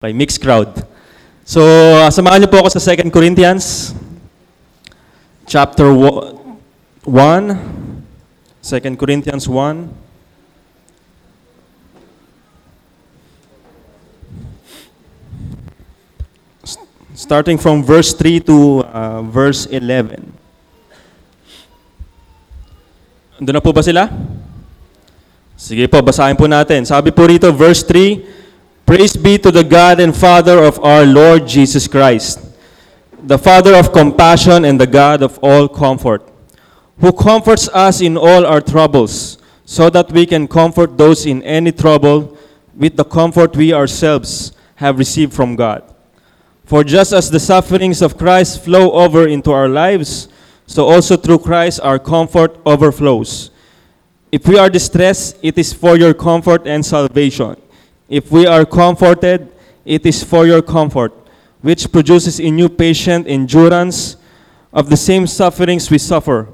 Okay, mixed crowd. So, uh, samahan niyo po ako sa 2 Corinthians, chapter 1, 2 Corinthians 1. S- Starting from verse 3 to uh, verse 11. Doon na po ba sila? Sige po, basahin po natin. Sabi po rito, verse 3, Praise be to the God and Father of our Lord Jesus Christ, the Father of compassion and the God of all comfort, who comforts us in all our troubles, so that we can comfort those in any trouble with the comfort we ourselves have received from God. For just as the sufferings of Christ flow over into our lives, so also through Christ our comfort overflows. If we are distressed, it is for your comfort and salvation. If we are comforted, it is for your comfort, which produces in you patient endurance of the same sufferings we suffer.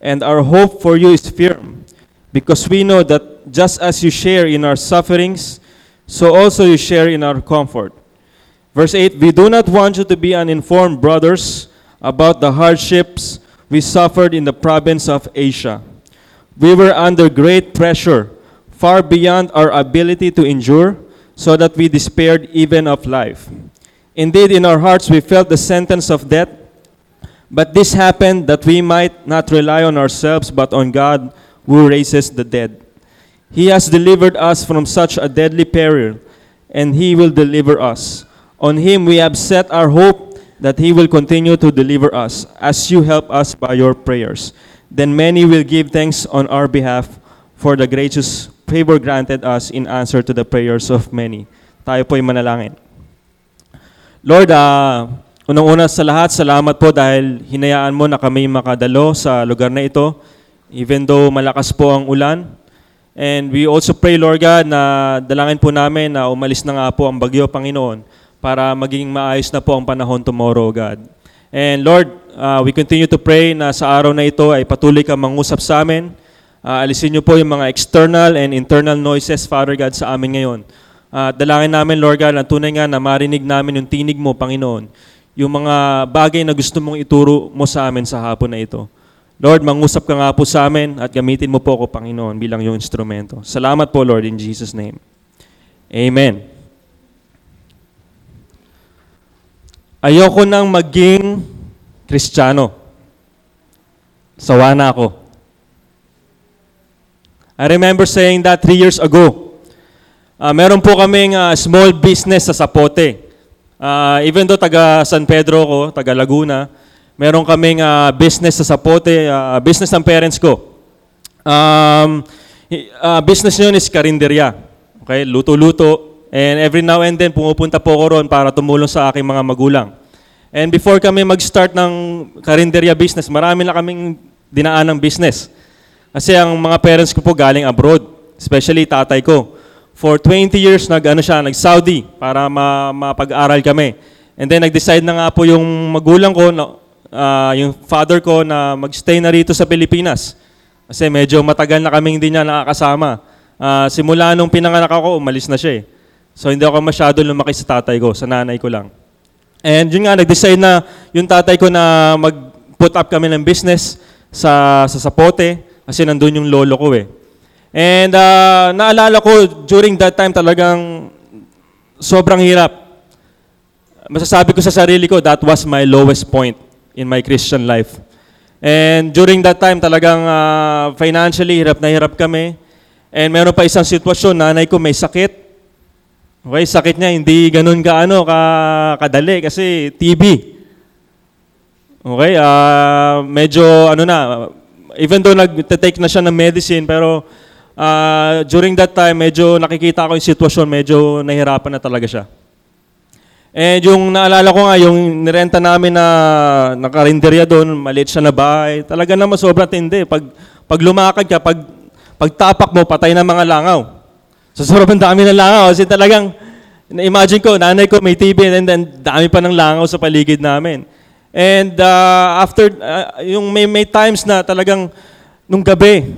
And our hope for you is firm, because we know that just as you share in our sufferings, so also you share in our comfort. Verse 8 We do not want you to be uninformed, brothers, about the hardships we suffered in the province of Asia. We were under great pressure, far beyond our ability to endure, so that we despaired even of life. Indeed, in our hearts we felt the sentence of death, but this happened that we might not rely on ourselves, but on God who raises the dead. He has delivered us from such a deadly peril, and He will deliver us. On Him we have set our hope that He will continue to deliver us, as you help us by your prayers. Then many will give thanks on our behalf for the gracious favor granted us in answer to the prayers of many. Tayo po'y manalangin. Lord, ah, unang-una sa lahat, salamat po dahil hinayaan mo na kami makadalo sa lugar na ito, even though malakas po ang ulan. And we also pray, Lord God, na dalangin po namin na umalis na nga po ang bagyo, Panginoon, para maging maayos na po ang panahon tomorrow, God. And Lord, ah, we continue to pray na sa araw na ito ay patuloy ka mangusap sa amin. Ah, alisin niyo po yung mga external and internal noises, Father God, sa amin ngayon. At dalangin namin, Lord God, na tunay nga na marinig namin yung tinig mo, Panginoon. Yung mga bagay na gusto mong ituro mo sa amin sa hapon na ito. Lord, mangusap ka nga po sa amin at gamitin mo po ako, Panginoon, bilang yung instrumento. Salamat po, Lord, in Jesus' name. Amen. Ayoko nang maging Kristiyano. Sawa na ako. I remember saying that three years ago. Ah, meron po kaming ah, small business sa Sapote. Ah, even though taga San Pedro ko, taga Laguna, meron kaming ah, business sa Sapote, ah, business ng parents ko. Um, ah, business yun is karinderya. Okay, luto-luto. And every now and then, pumupunta po ako ron para tumulong sa aking mga magulang. And before kami mag-start ng karinderya business, marami na kaming dinaan ng business. Kasi ang mga parents ko po galing abroad, especially tatay ko. For 20 years, nag, ano siya, nag-Saudi para ma, mapag-aral kami. And then nag-decide na nga po yung magulang ko, na, ah, yung father ko na mag-stay na rito sa Pilipinas. Kasi medyo matagal na kaming hindi niya nakakasama. Ah, simula nung pinanganak ako, umalis na siya eh. So hindi ako masyado lumaki sa tatay ko, sa nanay ko lang. And yun nga, nag-decide na yung tatay ko na mag-put up kami ng business sa, sa Sapote kasi nandun yung lolo ko eh. And ah, naalala ko during that time talagang sobrang hirap. Masasabi ko sa sarili ko, that was my lowest point in my Christian life. And during that time talagang ah, financially hirap na hirap kami. And meron pa isang sitwasyon, nanay ko may sakit. Okay, sakit niya hindi ganun kaano ka kadali kasi TB. Okay, ah medyo ano na even though nagte-take na siya ng medicine pero ah, during that time medyo nakikita ko yung sitwasyon, medyo nahirapan na talaga siya. And yung naalala ko nga, yung nirenta namin na nakarinderya doon, maliit siya na bahay. Talaga naman sobrang tindi. Pag, pag lumakad ka, pag, pag tapak mo, patay na mga langaw. So sobrang dami ng langaw. Kasi talagang, na-imagine ko, nanay ko may TV and then dami pa ng langaw sa paligid namin. And uh, after, uh, yung may, may times na talagang nung gabi,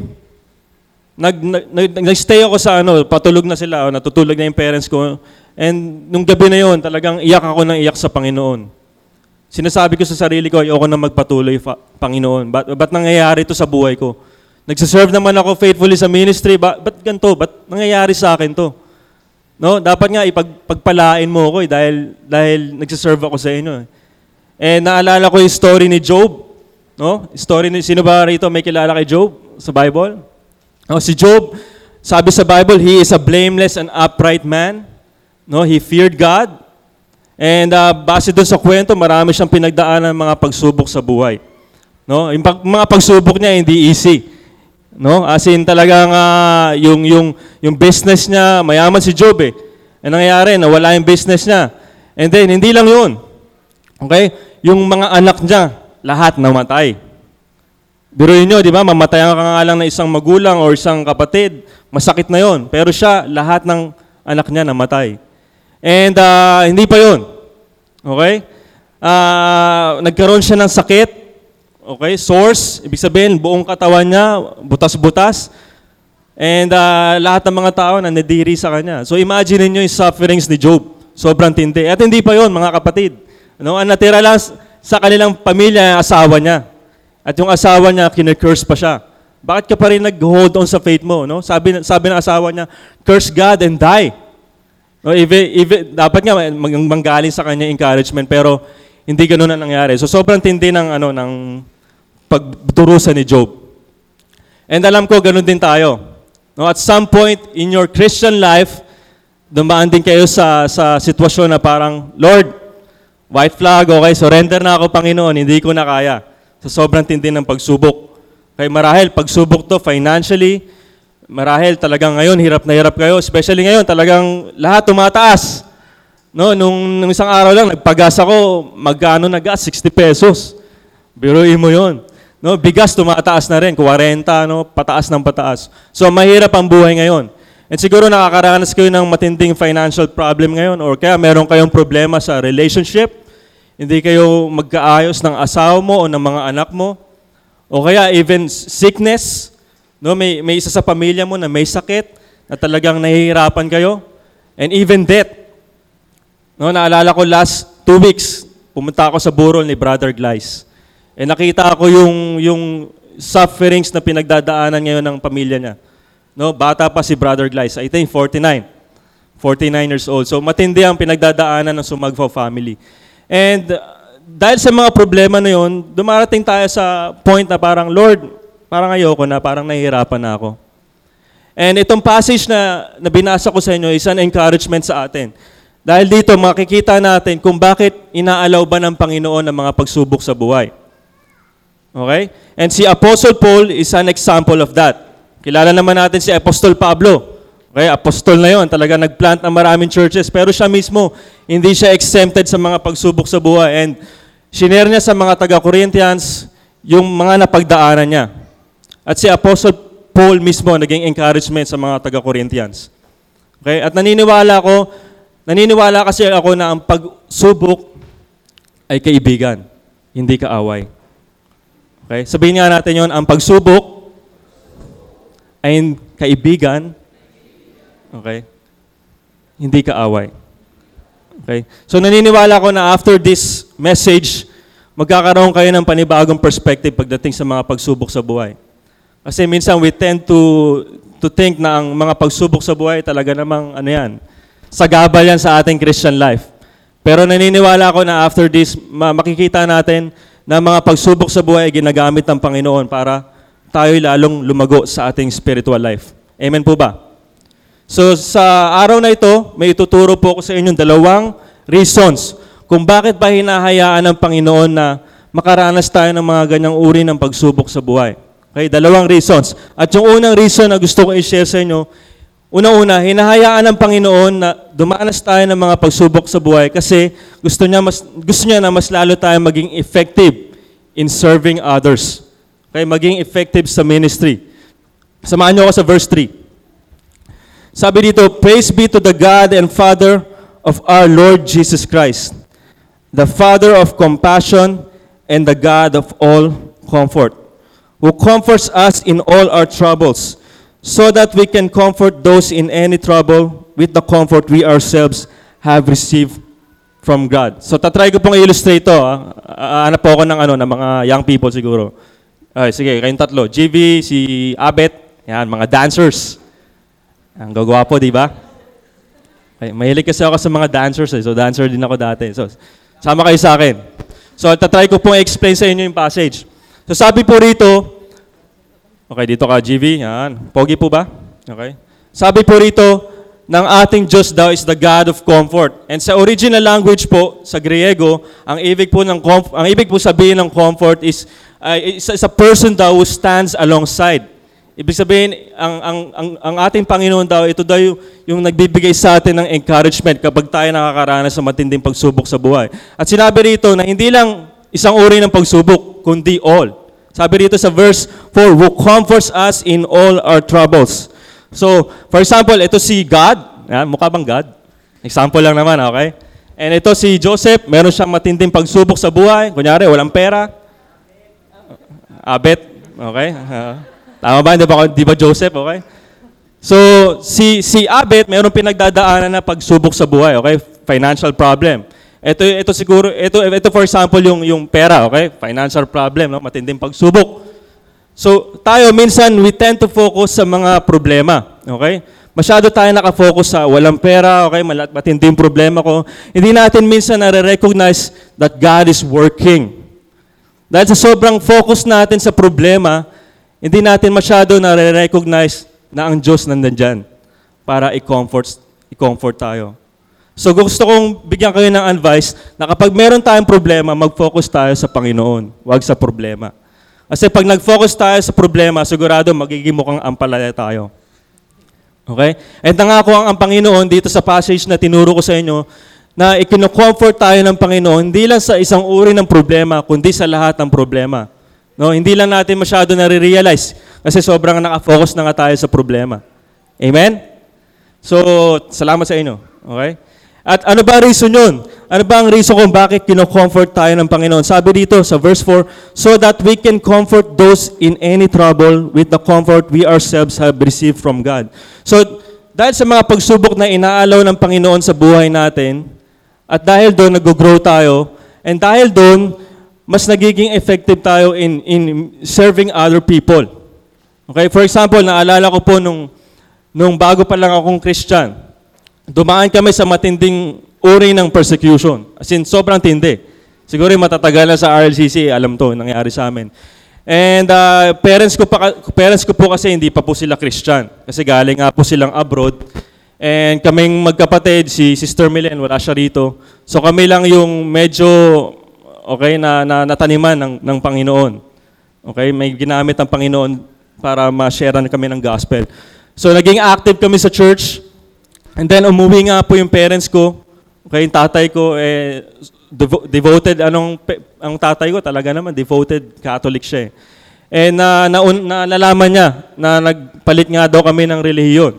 nag, nag, nag- nag-stay ako sa ano, patulog na sila, natutulog na yung parents ko. And nung gabi na yon, talagang iyak ako ng iyak sa Panginoon. Sinasabi ko sa sarili ko, ayoko na magpatuloy, fa- Panginoon. Ba't, ba't nangyayari ito sa buhay ko? Nagsiserve naman ako faithfully sa ministry, ba, ba't ganito? Ba't nangyayari sa akin to? No, dapat nga ipagpagpalain mo ako eh, dahil, dahil nagsiserve ako sa inyo. Eh. Eh, naalala ko yung story ni Job. No? Story ni, sino ba rito may kilala kay Job sa Bible? No, si Job, sabi sa Bible, he is a blameless and upright man. No, he feared God. And uh, base doon sa kwento, marami siyang pinagdaanan ng mga pagsubok sa buhay. No, yung pag, mga pagsubok niya hindi easy. No? As in talagang ah, yung yung yung business niya, mayaman si Job eh. Ang nangyayari, nawala yung business niya. And then hindi lang 'yun. Okay? Yung mga anak niya, lahat namatay. Biruin nyo, di ba? Mamatay ka nga lang ng isang magulang or isang kapatid. Masakit na yon. Pero siya, lahat ng anak niya namatay. And ah, hindi pa yon. Okay? Ah, nagkaroon siya ng sakit. Okay? Source, ibig sabihin, buong katawan niya, butas-butas. And ah, lahat ng mga tao na nadiri sa kanya. So imagine niyo yung sufferings ni Job. Sobrang tindi. At hindi pa yon mga kapatid. No, ang natira lang sa kanilang pamilya, ang asawa niya. At yung asawa niya, kinecurse pa siya. Bakit ka pa rin nag-hold on sa faith mo? No? Sabi, sabi ng asawa niya, curse God and die. No, even, even, dapat nga mag- manggaling sa kanya encouragement, pero hindi ganun ang nangyari. So sobrang tindi ng, ano, ng pagdurusa ni Job. And alam ko, ganun din tayo. No, at some point in your Christian life, dumaan din kayo sa, sa sitwasyon na parang, Lord, white flag, okay, surrender na ako, Panginoon, hindi ko na kaya. Sa sobrang tindi ng pagsubok. Kaya marahil, pagsubok to financially, marahil talagang ngayon, hirap na hirap kayo. Especially ngayon, talagang lahat tumataas. No, nung, nung isang araw lang, nagpagas ako, magkano na gas? 60 pesos. Biruin mo yon. No, bigas tumataas na rin, 40, no, pataas ng pataas. So mahirap ang buhay ngayon. And siguro nakakaranas kayo ng matinding financial problem ngayon or kaya meron kayong problema sa relationship, hindi kayo magkaayos ng asawa mo o ng mga anak mo, o kaya even sickness, no, may, may isa sa pamilya mo na may sakit, na talagang nahihirapan kayo, and even death. No, naalala ko last two weeks, pumunta ako sa burol ni Brother Glice. Eh nakita ko yung, yung sufferings na pinagdadaanan ngayon ng pamilya niya. No, bata pa si Brother Glice, I think 49. 49 years old. So matindi ang pinagdadaanan ng Sumagfo family. And uh, dahil sa mga problema na yun, dumarating tayo sa point na parang, Lord, parang ayoko na, parang nahihirapan na ako. And itong passage na, na binasa ko sa inyo is an encouragement sa atin. Dahil dito, makikita natin kung bakit inaalaw ba ng Panginoon ang mga pagsubok sa buhay. Okay? And si Apostle Paul is an example of that. Kilala naman natin si Apostle Pablo. Okay, apostol na yon, talaga nagplant ng maraming churches. Pero siya mismo, hindi siya exempted sa mga pagsubok sa buhay. And shinare niya sa mga taga-Corinthians yung mga napagdaanan niya. At si Apostle Paul mismo naging encouragement sa mga taga-Corinthians. Okay? At naniniwala ako, naniniwala kasi ako na ang pagsubok ay kaibigan, hindi kaaway. Okay? Sabihin nga natin yon, ang pagsubok ay kaibigan, okay? Hindi kaaway. Okay? So naniniwala ko na after this message, magkakaroon kayo ng panibagong perspective pagdating sa mga pagsubok sa buhay. Kasi minsan we tend to to think na ang mga pagsubok sa buhay talaga namang ano yan, sagabal yan sa ating Christian life. Pero naniniwala ako na after this, ma- makikita natin na mga pagsubok sa buhay ay ginagamit ng Panginoon para tayo lalong lumago sa ating spiritual life. Amen po ba? So sa araw na ito, may ituturo po ako sa inyong dalawang reasons kung bakit ba hinahayaan ng Panginoon na makaranas tayo ng mga ganyang uri ng pagsubok sa buhay. Okay, dalawang reasons. At yung unang reason na gusto ko i-share sa inyo, Una-una, hinahayaan ng Panginoon na dumanas tayo ng mga pagsubok sa buhay kasi gusto niya, mas, gusto niya na mas lalo tayo maging effective in serving others. Okay, maging effective sa ministry. Samahan niyo ako sa verse 3. Sabi dito, Praise be to the God and Father of our Lord Jesus Christ, the Father of compassion and the God of all comfort, who comforts us in all our troubles, so that we can comfort those in any trouble with the comfort we ourselves have received from God. So tatry ko pong i-illustrate to. ah. Ah, po ako ng, ano, ng mga young people siguro. Ay, sige, kayong tatlo. GV, si Abet, yan, mga dancers. Ang gagawa po, di ba? Ay, mahilig kasi ako sa mga dancers eh. So dancer din ako dati. So sama kayo sa akin. So tatry ko pong i-explain sa inyo yung passage. So sabi po rito, okay dito ka GV, yan. Pogi po ba? Okay. Sabi po rito, ng ating Diyos daw is the God of comfort. And sa original language po, sa Griego, ang ibig po ng ang ibig po sabihin ng comfort is is, is a person daw who stands alongside. Ibig sabihin, ang, ang, ang, ang ating Panginoon daw, ito daw yung, yung nagbibigay sa atin ng encouragement kapag tayo nakakaranas sa matinding pagsubok sa buhay. At sinabi rito na hindi lang isang uri ng pagsubok, kundi all. Sabi rito sa verse 4, who comforts us in all our troubles. So, for example, ito si God. Yan, mukha bang God? Example lang naman, okay? And ito si Joseph, meron siyang matinding pagsubok sa buhay. Kunyari, walang pera. Abet, okay? Ah, tama ba? Di ba, di ba Joseph, okay? So, si, si Abet, meron pinagdadaanan na pagsubok sa buhay, okay? Financial problem. Ito, ito siguro, ito, ito for example, yung, yung pera, okay? Financial problem, no? matinding pagsubok. So, tayo minsan, we tend to focus sa mga problema, okay? Masyado tayo nakafocus sa walang pera, okay? Malat, matinding problema ko. Hindi natin minsan nare-recognize that God is working. Dahil sa sobrang focus natin sa problema, hindi natin masyado nare-recognize na ang Diyos nandyan dyan para i-comfort, i-comfort tayo. So gusto kong bigyan kayo ng advice na kapag meron tayong problema, mag-focus tayo sa Panginoon, wag sa problema. Kasi pag nag-focus tayo sa problema, sigurado magiging mukhang ampalaya tayo. Okay? At nangako ang, ang Panginoon dito sa passage na tinuro ko sa inyo na ikino-comfort tayo ng Panginoon hindi lang sa isang uri ng problema, kundi sa lahat ng problema. No, hindi lang natin masyado nare-realize kasi sobrang nakafocus na nga tayo sa problema. Amen? So, salamat sa inyo. Okay? At ano ba reason yun? Ano ba ang reason kung bakit kino-comfort tayo ng Panginoon? Sabi dito sa verse 4, so that we can comfort those in any trouble with the comfort we ourselves have received from God. So, dahil sa mga pagsubok na inaalaw ng Panginoon sa buhay natin, at dahil doon nag-grow tayo, and dahil doon, mas nagiging effective tayo in, in serving other people. Okay, for example, naalala ko po nung, nung bago pa lang akong Christian, dumaan kami sa matinding uri ng persecution. As in, sobrang tindi. Siguro yung matatagal na sa RLCC, alam to, nangyari sa amin. And uh, parents ko pa parents ko po kasi hindi pa po sila Christian kasi galing nga po silang abroad. And kaming magkapatid si Sister Milen wala siya rito. So kami lang yung medyo okay na, na nataniman ng ng Panginoon. Okay, may ginamit ang Panginoon para ma-share kami ng gospel. So naging active kami sa church. And then umuwi nga po yung parents ko. Okay, yung tatay ko eh devo- devoted anong ang tatay ko talaga naman devoted Catholic siya. Eh. And na, naun- na nalaman niya na nagpalit nga daw kami ng relihiyon.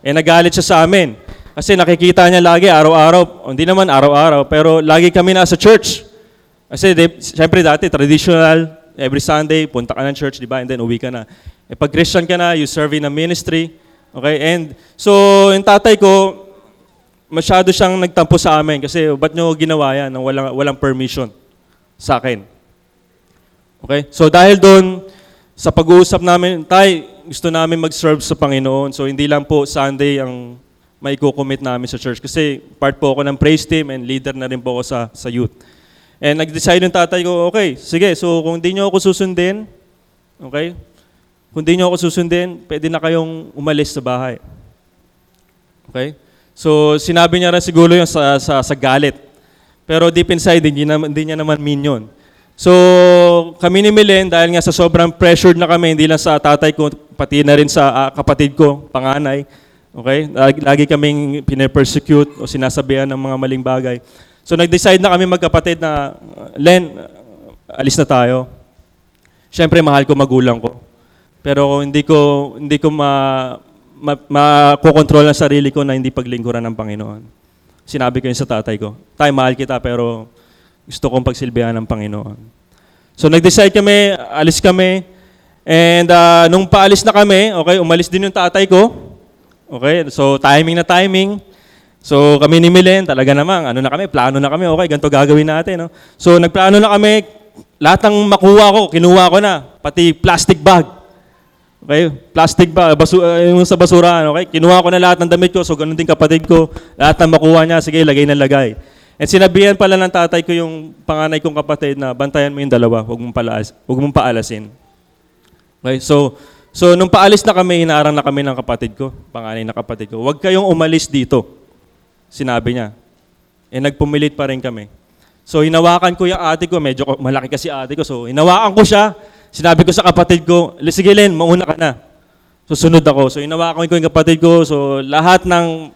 Eh nagalit siya sa amin. Kasi nakikita niya lagi araw-araw, hindi naman araw-araw, pero lagi kami nasa church. Kasi de, siyempre dati traditional, every Sunday punta ka ng church, di ba? And then uwi ka na. Eh pag Christian ka na, you serve in a ministry. Okay? And so yung tatay ko, masyado siyang nagtampo sa amin kasi ba't nyo ginawa yan nang walang, walang permission sa akin. Okay? So dahil doon, sa pag-uusap namin, tay, gusto namin mag-serve sa Panginoon. So hindi lang po Sunday ang may commit namin sa church. Kasi part po ako ng praise team and leader na rin po ako sa, sa youth. And nag-decide yung tatay ko, okay, sige, so kung di nyo ako susundin, okay, kung di nyo ako susundin, pwede na kayong umalis sa bahay. Okay? So, sinabi niya rin siguro yung sa, sa, sa galit. Pero deep inside, hindi, naman, hindi niya naman mean yun. So, kami ni Milen, dahil nga sa sobrang pressured na kami, hindi lang sa tatay ko, pati na rin sa ah, kapatid ko, panganay, okay? Lagi, lagi kaming pinapersecute o sinasabihan ng mga maling bagay. So, nag-decide na kami magkapatid na, Len, alis na tayo. Siyempre, mahal ko magulang ko. Pero hindi ko, hindi ko ma, ma, makokontrol ang sarili ko na hindi paglingkuran ng Panginoon. Sinabi ko yun sa tatay ko, Tay, mahal kita pero gusto kong pagsilbihan ng Panginoon. So nag-decide kami, alis kami, and uh, nung paalis na kami, okay, umalis din yung tatay ko. Okay, so timing na timing. So kami ni Milen, talaga namang, ano na kami, plano na kami, okay, ganito gagawin natin. No? So nagplano na kami, lahat ng makuha ko, kinuha ko na, pati plastic bag. Okay, plastic bag, basu, uh, yung sa basura, okay, kinuha ko na lahat ng damit ko, so ganun din kapatid ko, lahat ng makuha niya, sige, lagay na lagay. And sinabihan pala ng tatay ko yung panganay kong kapatid na bantayan mo yung dalawa, huwag mong, palaas, huwag mong paalasin. Okay, so, so nung paalis na kami, inaarang na kami ng kapatid ko, panganay na kapatid ko, huwag kayong umalis dito. Sinabi niya. Eh nagpumilit pa rin kami. So hinawakan ko yung ate ko, medyo malaki kasi ate ko. So hinawakan ko siya, sinabi ko sa kapatid ko, "Le, sige Len, mauna ka na. Susunod ako. So hinawakan ko yung kapatid ko, so lahat ng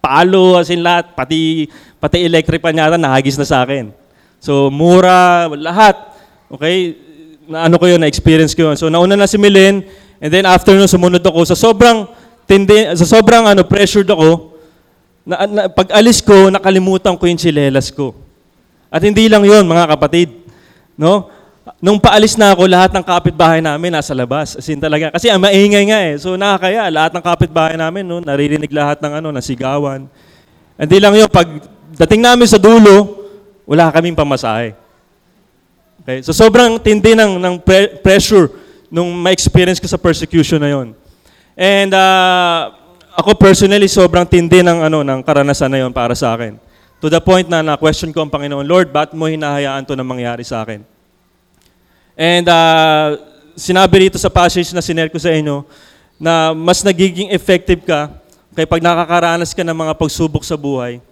palo, as in lahat, pati, pati electric pa niya nahagis na sa akin. So mura, lahat. Okay? Na ano ko yun, na-experience ko yun. So nauna na si Milen, and then after nun, sumunod ako. Sa sobrang, tindi, sa sobrang ano, pressured ako, na, na, pag alis ko, nakalimutan ko yung chilelas ko. At hindi lang yon mga kapatid. No? Nung paalis na ako, lahat ng kapitbahay namin nasa labas. As in talaga. Kasi ang maingay nga eh. So nakakaya, lahat ng kapitbahay namin, no, naririnig lahat ng ano, nasigawan. Hindi lang yun, pag dating namin sa dulo, wala kaming pamasahe. Okay? So sobrang tindi ng, ng pre- pressure nung ma-experience ko sa persecution na yon. And uh, ako personally, sobrang tindi ng, ano, ng karanasan na yon para sa akin. To the point na na-question ko ang Panginoon, Lord, ba't mo hinahayaan to na mangyari sa akin? And uh, sinabi rito sa passage na sinare ko sa inyo, na mas nagiging effective ka kay pag nakakaranas ka ng mga pagsubok sa buhay,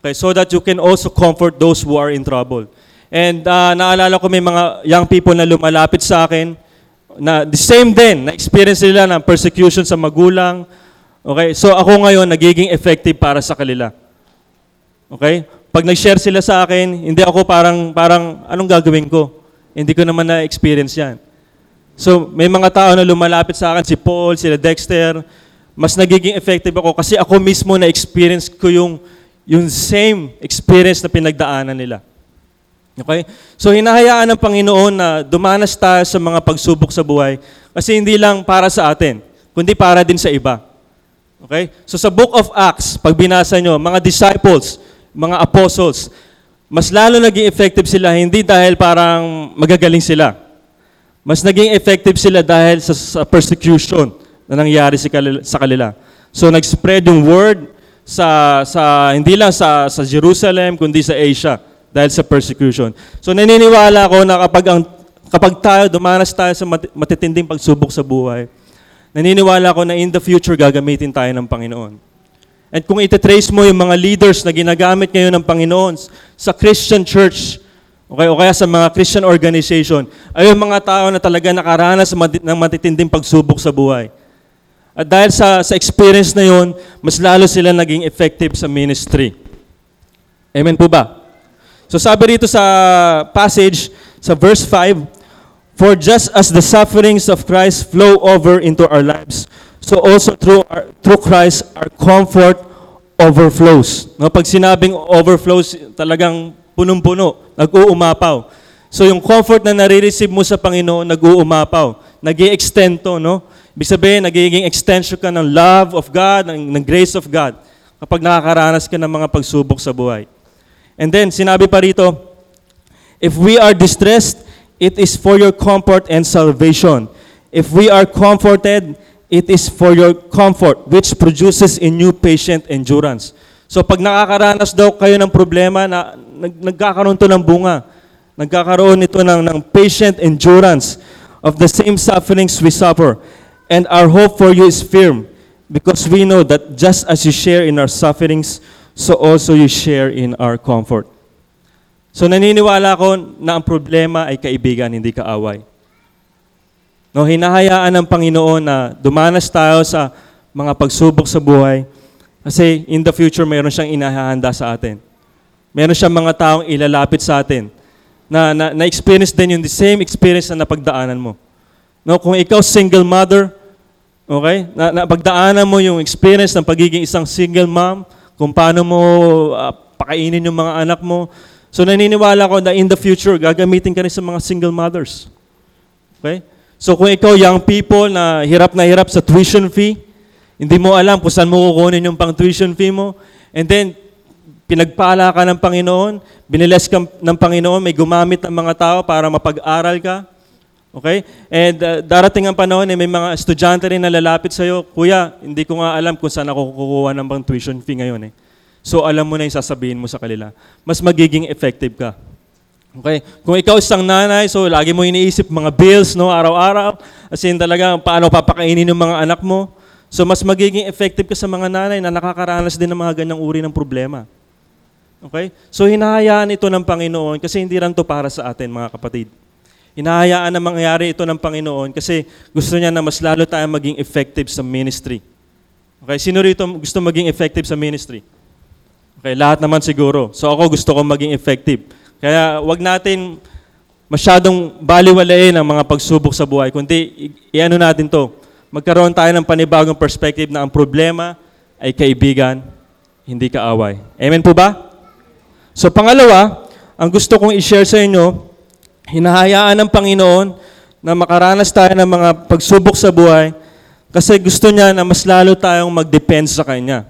okay, so that you can also comfort those who are in trouble. And uh, naalala ko may mga young people na lumalapit sa akin, na the same din, na-experience nila ng persecution sa magulang. Okay, so ako ngayon nagiging effective para sa kanila. Okay? Pag nag-share sila sa akin, hindi ako parang, parang anong gagawin ko? Hindi ko naman na-experience yan. So, may mga tao na lumalapit sa akin, si Paul, sila Dexter, mas nagiging effective ako kasi ako mismo na-experience ko yung, yung same experience na pinagdaanan nila. Okay? So, hinahayaan ng Panginoon na dumanas tayo sa mga pagsubok sa buhay kasi hindi lang para sa atin, kundi para din sa iba. Okay? So, sa Book of Acts, pag binasa nyo, mga disciples, mga apostles, mas lalo naging effective sila hindi dahil parang magagaling sila. Mas naging effective sila dahil sa, sa persecution na nangyari sa kanila, sa kanila. So nag-spread yung word sa sa hindi lang sa sa Jerusalem kundi sa Asia dahil sa persecution. So naniniwala ako na kapag ang kapag tayo dumanas tayo sa mat- matitinding pagsubok sa buhay, naniniwala ako na in the future gagamitin tayo ng Panginoon. At kung ititrace mo yung mga leaders na ginagamit ngayon ng Panginoon sa Christian church, okay, o kaya sa mga Christian organization, ay yung mga tao na talaga nakaranas ng matitinding pagsubok sa buhay. At dahil sa, sa experience na yun, mas lalo sila naging effective sa ministry. Amen po ba? So sabi rito sa passage, sa verse 5, For just as the sufferings of Christ flow over into our lives, so also through, our, through Christ, our comfort overflows. No, pag sinabing overflows, talagang punong-puno, nag-uumapaw. So yung comfort na nare-receive mo sa Panginoon, nag-uumapaw. nag extend to, no? Ibig sabihin, nagiging extension ka ng love of God, ng, ng grace of God, kapag nakakaranas ka ng mga pagsubok sa buhay. And then, sinabi pa rito, If we are distressed, it is for your comfort and salvation. If we are comforted, it is for your comfort, which produces in you patient endurance. So pag nakakaranas daw kayo ng problema, na, nag, nagkakaroon to ng bunga. Nagkakaroon ito ng, ng patient endurance of the same sufferings we suffer. And our hope for you is firm, because we know that just as you share in our sufferings, so also you share in our comfort. So naniniwala ako na ang problema ay kaibigan, hindi kaaway. No, hinahayaan ng Panginoon na dumanas tayo sa mga pagsubok sa buhay kasi in the future mayroon siyang inahahanda sa atin. Meron siyang mga taong ilalapit sa atin na, na, na-experience din yung the same experience na napagdaanan mo. No, kung ikaw single mother, okay, na, napagdaanan mo yung experience ng pagiging isang single mom, kung paano mo ah, pakainin yung mga anak mo, So naniniwala ko na in the future, gagamitin ka rin sa mga single mothers. Okay? So kung ikaw young people na hirap na hirap sa tuition fee, hindi mo alam kung saan mo kukunin yung pang tuition fee mo, And then, pinagpala ka ng Panginoon, biniles ka ng Panginoon, may gumamit ng mga tao para mapag-aral ka. Okay? And uh, darating ang panahon, eh, may mga estudyante rin na lalapit sa'yo, Kuya, hindi ko nga alam kung saan ako kukuha ng bang tuition fee ngayon. Eh. So alam mo na yung sasabihin mo sa kanila. Mas magiging effective ka. Okay? Kung ikaw isang nanay, so lagi mo iniisip mga bills, no, araw-araw. As in talaga, paano papakainin yung mga anak mo. So mas magiging effective ka sa mga nanay na nakakaranas din ng mga ganyang uri ng problema. Okay? So hinahayaan ito ng Panginoon kasi hindi lang to para sa atin, mga kapatid. Hinahayaan na mangyari ito ng Panginoon kasi gusto niya na mas lalo tayo maging effective sa ministry. Okay? Sino rito gusto maging effective sa ministry? Okay, lahat naman siguro. So ako gusto ko maging effective. Kaya wag natin masyadong baliwalain ang mga pagsubok sa buhay, kundi i-ano natin to. Magkaroon tayo ng panibagong perspective na ang problema ay kaibigan, hindi kaaway. Amen po ba? So pangalawa, ang gusto kong i-share sa inyo, hinahayaan ng Panginoon na makaranas tayo ng mga pagsubok sa buhay kasi gusto niya na mas lalo tayong mag-depend sa Kanya.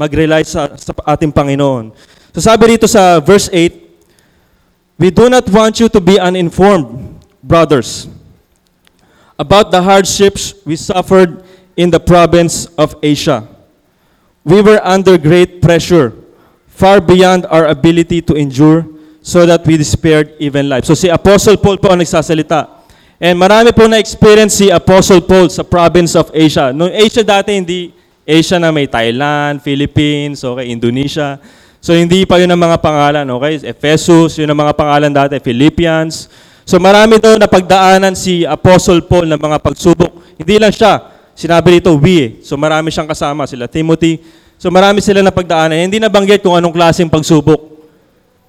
Mag-rely sa, sa ating Panginoon. So sabi rito sa verse 8, We do not want you to be uninformed, brothers, about the hardships we suffered in the province of Asia. We were under great pressure, far beyond our ability to endure, so that we despaired even life. So si Apostle Paul po ang nagsasalita. And marami po na-experience si Apostle Paul sa province of Asia. Noong Asia dati, hindi Asia na may Thailand, Philippines, okay, Indonesia. So hindi pa yun ang mga pangalan, okay? Ephesus, yun ang mga pangalan dati, Philippians. So marami daw na pagdaanan si Apostle Paul ng mga pagsubok. Hindi lang siya, sinabi dito we. So marami siyang kasama, sila Timothy. So marami sila na pagdaanan. Hindi nabanggit kung anong klaseng pagsubok.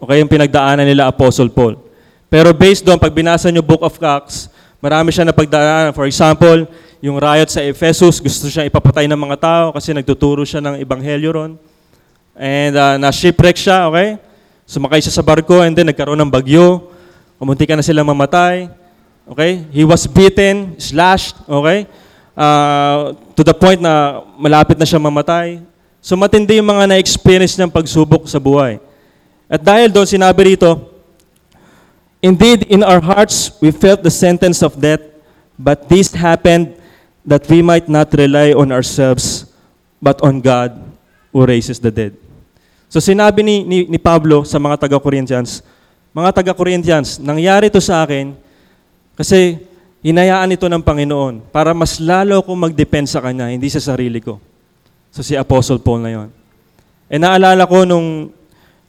Okay, yung pinagdaanan nila Apostle Paul. Pero based doon, pag binasa nyo Book of Acts, marami siya na pagdaanan. For example, yung riot sa Ephesus, gusto siya ipapatay ng mga tao kasi nagtuturo siya ng ebanghelyo ron. And uh, na-shipwreck siya, okay? Sumakay siya sa barko and then nagkaroon ng bagyo. Kumunti ka na silang mamatay. Okay? He was beaten, slashed, okay? Uh, to the point na malapit na siya mamatay. So matindi yung mga na-experience niyang pagsubok sa buhay. At dahil doon, sinabi rito, Indeed, in our hearts we felt the sentence of death, but this happened that we might not rely on ourselves, but on God who raises the dead. So sinabi ni, ni, ni Pablo sa mga taga-Corinthians, mga taga-Corinthians, nangyari ito sa akin kasi hinayaan ito ng Panginoon para mas lalo akong mag-depend sa Kanya, hindi sa sarili ko. So si Apostle Paul na yon. E naalala ko nung,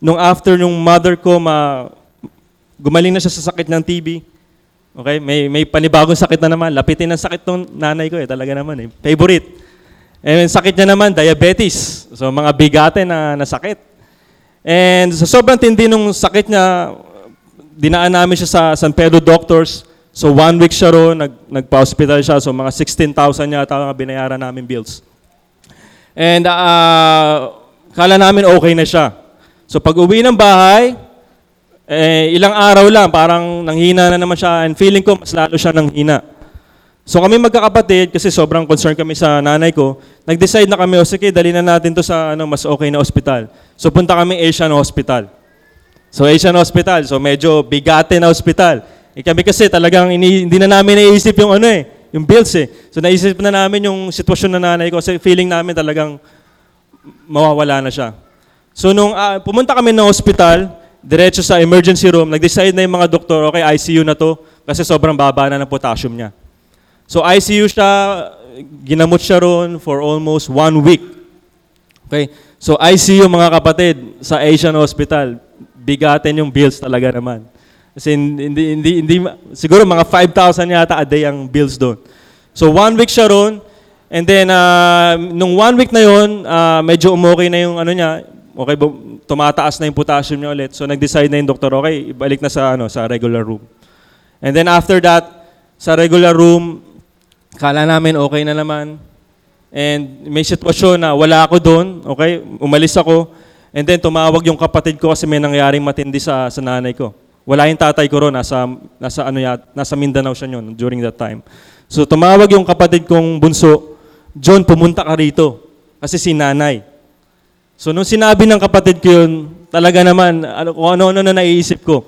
nung after nung mother ko ma, gumaling na siya sa sakit ng TB. Okay, may may panibagong sakit na naman. Lapitin ang sakit ng nanay ko eh, talaga naman eh. Favorite. And sakit niya naman, diabetes. So mga bigate na, na sakit. And sa sobrang tindi nung sakit niya, dinaan namin siya sa San Pedro Doctors. So one week siya roon, nag, nagpa-hospital siya. So mga 16,000 yata ang binayaran namin bills. And uh, kala namin okay na siya. So pag uwi ng bahay, eh, ilang araw lang, parang nanghina na naman siya and feeling ko mas lalo siya nanghina. So kami magkakapatid, kasi sobrang concerned kami sa nanay ko, nag-decide na kami, o sige, dali na natin to sa ano, mas okay na ospital. So punta kami Asian Hospital. So Asian Hospital, so medyo bigate na hospital. Eh, kami kasi talagang ini, hindi na namin naisip yung ano eh, yung bills eh. So naisip na namin yung sitwasyon ng nanay ko kasi feeling namin talagang mawawala na siya. So nung ah, pumunta kami ng hospital, diretso sa emergency room, nag-decide na yung mga doktor, okay, ICU na to kasi sobrang baba na ng potassium niya. So ICU siya, ginamot siya roon for almost one week. Okay? So ICU mga kapatid sa Asian Hospital, bigatin yung bills talaga naman. Kasi hindi, hindi, hindi, siguro mga 5,000 yata a day ang bills doon. So one week siya roon, and then uh, nung one week na yun, uh, medyo umokay na yung ano niya, okay, bu- tumataas na yung potassium niya ulit. So nag-decide na yung doktor, okay, ibalik na sa ano sa regular room. And then after that, sa regular room, kala namin okay na naman. And may sitwasyon na wala ako doon, okay? Umalis ako. And then tumawag yung kapatid ko kasi may nangyaring matindi sa, sa nanay ko. Wala yung tatay ko ron, nasa, nasa, ano ya, nasa Mindanao siya yun during that time. So tumawag yung kapatid kong bunso, John, pumunta ka rito. Kasi si nanay. So nung sinabi ng kapatid ko yun, talaga naman, ano, kung ano-ano na naiisip ko.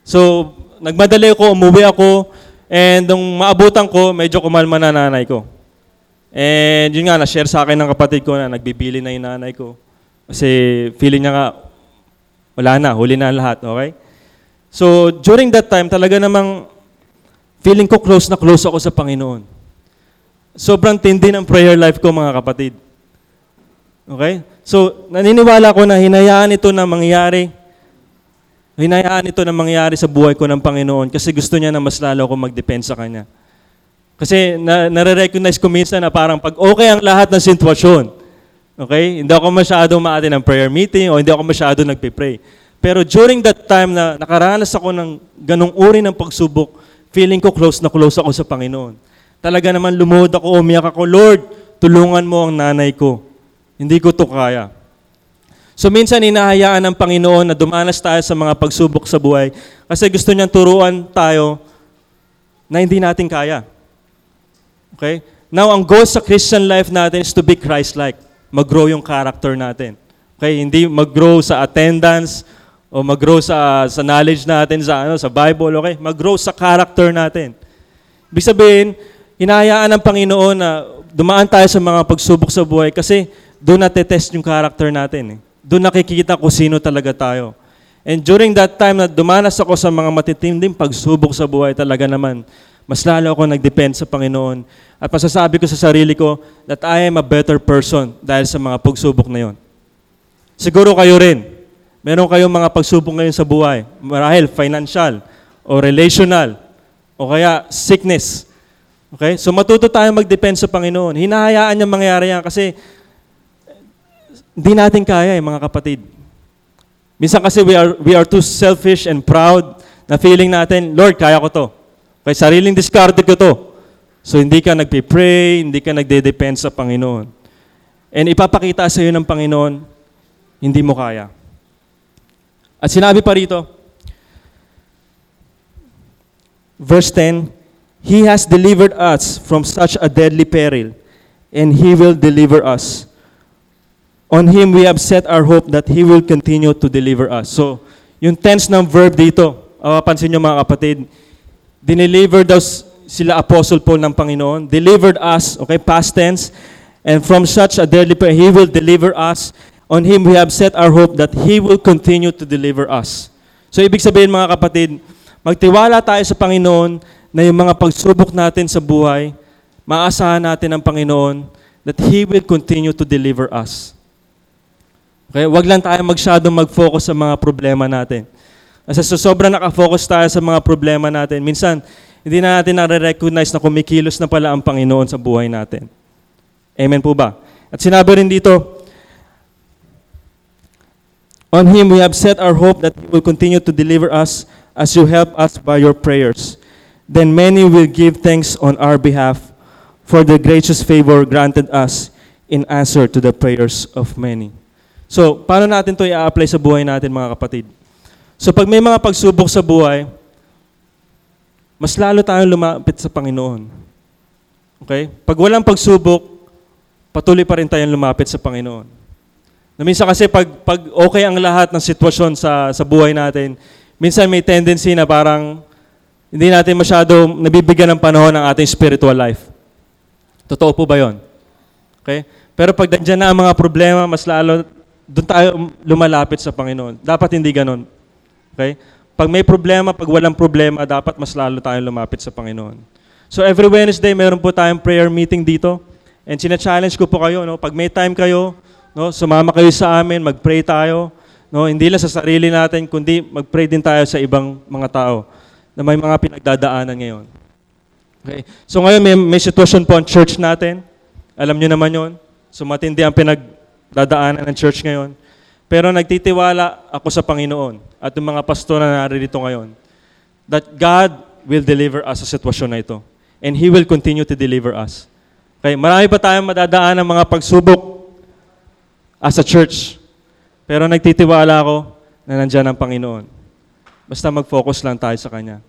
So, nagmadali ako, umuwi ako, and nung maabutan ko, medyo kumalma na nanay ko. And yun nga, na-share sa akin ng kapatid ko na nagbibili na yung nanay ko. Kasi feeling niya nga, wala na, huli na lahat, okay? So, during that time, talaga namang feeling ko close na close ako sa Panginoon. Sobrang tindi ng prayer life ko, mga kapatid. Okay? So, naniniwala ko na hinayaan ito na mangyari. Hinayaan ito na mangyari sa buhay ko ng Panginoon kasi gusto niya na mas lalo ako mag-depend sa Kanya. Kasi na, nare-recognize ko minsan na parang pag okay ang lahat ng sitwasyon, okay, hindi ako masyado maati ng prayer meeting o hindi ako masyado nagpe-pray. Pero during that time na nakaranas ako ng ganong uri ng pagsubok, feeling ko close na close ako sa Panginoon. Talaga naman lumuhod ako, umiyak ako, Lord, tulungan mo ang nanay ko. Hindi ko to kaya. So minsan hinahayaan ng Panginoon na dumanas tayo sa mga pagsubok sa buhay kasi gusto niyang turuan tayo na hindi natin kaya. Okay? Now, ang goal sa Christian life natin is to be Christ-like. Mag-grow yung character natin. Okay? Hindi mag-grow sa attendance o mag-grow sa, sa knowledge natin sa, ano, sa Bible. Okay? Mag-grow sa character natin. Ibig sabihin, hinahayaan ng Panginoon na dumaan tayo sa mga pagsubok sa buhay kasi doon natetest yung character natin. Eh. Doon nakikita kung sino talaga tayo. And during that time na dumanas ako sa mga matitinding pagsubok sa buhay talaga naman, mas lalo ako nag-depend sa Panginoon. At masasabi ko sa sarili ko that I am a better person dahil sa mga pagsubok na yon. Siguro kayo rin. Meron kayong mga pagsubok ngayon sa buhay. Marahil financial o relational o kaya sickness. Okay? So matuto tayo mag-depend sa Panginoon. Hinahayaan niya mangyari yan kasi hindi natin kaya eh, mga kapatid. Minsan kasi we are, we are too selfish and proud na feeling natin, Lord, kaya ko to. Kaya sariling diskarte ko to. So hindi ka nagpe-pray, hindi ka nagde-depend sa Panginoon. And ipapakita sa iyo ng Panginoon, hindi mo kaya. At sinabi pa rito, verse 10, He has delivered us from such a deadly peril, and He will deliver us. On Him we have set our hope that He will continue to deliver us. So, yung tense ng verb dito, mapapansin nyo mga kapatid, dineliver daw sila Apostle Paul ng Panginoon, delivered us, okay, past tense, and from such a deadly peril, He will deliver us. On Him we have set our hope that He will continue to deliver us. So, ibig sabihin mga kapatid, magtiwala tayo sa Panginoon na yung mga pagsubok natin sa buhay, maasahan natin ang Panginoon that He will continue to deliver us. Okay, wag lang tayo magsyadong mag-focus sa mga problema natin. Kasi sa sobrang nakafocus tayo sa mga problema natin, minsan hindi na natin nare-recognize na kumikilos na pala ang Panginoon sa buhay natin. Amen po ba? At sinabi rin dito, On Him we have set our hope that He will continue to deliver us as you help us by your prayers. Then many will give thanks on our behalf for the gracious favor granted us in answer to the prayers of many. So, paano natin to i-apply sa buhay natin mga kapatid? So, pag may mga pagsubok sa buhay, mas lalo tayong lumapit sa Panginoon. Okay? Pag walang pagsubok, patuloy pa rin tayong lumapit sa Panginoon. Na minsan kasi pag, pag okay ang lahat ng sitwasyon sa, sa buhay natin, minsan may tendency na parang hindi natin masyado nabibigyan ng panahon ng ating spiritual life. Totoo po ba yon? Okay? Pero pag nandiyan na ang mga problema, mas lalo doon tayo lumalapit sa Panginoon. Dapat hindi ganon. Okay? Pag may problema, pag walang problema, dapat mas lalo tayong lumapit sa Panginoon. So every Wednesday, meron po tayong prayer meeting dito. And sina-challenge ko po kayo, no? pag may time kayo, no, sumama kayo sa amin, mag-pray tayo. No? Hindi lang sa sarili natin, kundi mag-pray din tayo sa ibang mga tao na may mga pinagdadaanan ngayon. Okay? So ngayon may, may sitwasyon po ang church natin. Alam nyo naman yon. So matindi ang pinagdadaanan ng church ngayon. Pero nagtitiwala ako sa Panginoon at yung mga pastor na naririto ngayon that God will deliver us sa sitwasyon na ito. And He will continue to deliver us. Okay, marami pa tayong madadaan ng mga pagsubok as a church. Pero nagtitiwala ako na nandyan ang Panginoon. Basta mag-focus lang tayo sa Kanya.